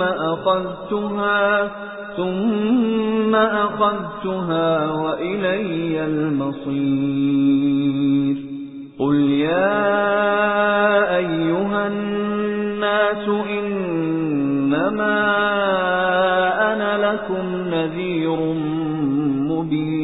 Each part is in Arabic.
ثُمَّ أَخَذْتُهَا ثُمَّ أَخَذْتُهَا وَإِلَيَّ الْمَصِيرُ. قُلْ يَا أَيُّهَا النَّاسُ إِنَّمَا أَنَا لَكُمْ نَذِيرٌ مُبِينٌ.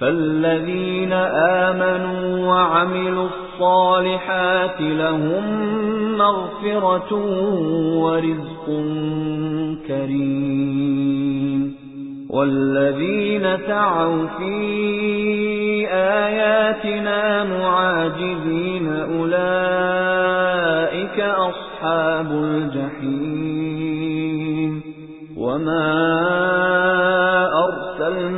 فَالَّذِينَ آمَنُوا وَعَمِلُوا الصَّالِحَاتِ لَهُم مَّغْفِرَةٌ وَرِزْقٌ كَرِيمٌ وَالَّذِينَ سَعَوْا فِي آيَاتِنَا مُعَاجِزِينَ أُولَئِكَ أَصْحَابُ الْجَحِيمِ وَمَا أَرْسَلْنَا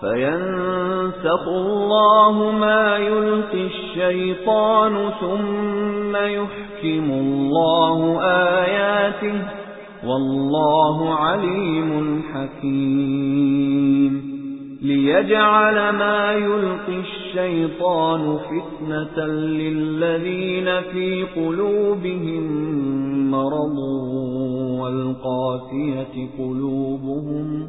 فَيَنسَخُ اللَّهُ مَا يُلْقِي الشَّيْطَانُ ثُمَّ يُحْكِمُ اللَّهُ آيَاتِهِ وَاللَّهُ عَلِيمٌ حَكِيمٌ. لِيَجْعَلَ مَا يُلْقِي الشَّيْطَانُ فِتْنَةً لِلَّذِينَ فِي قُلُوبِهِم مَّرَضٌ وَالْقَاسِيَةِ قُلُوبُهُمْ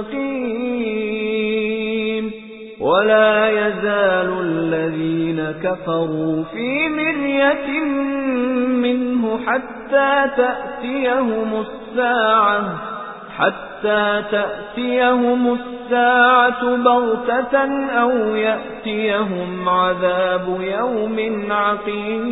مُسْتَقِيمٍ وَلَا يَزَالُ الَّذِينَ كَفَرُوا فِي مِرْيَةٍ مِنْهُ حَتَّى تَأْتِيَهُمُ السَّاعَةُ حَتَّى تَأْتِيَهُمُ السَّاعَةُ بَغْتَةً أَوْ يَأْتِيَهُمْ عَذَابُ يَوْمٍ عَقِيمٍ.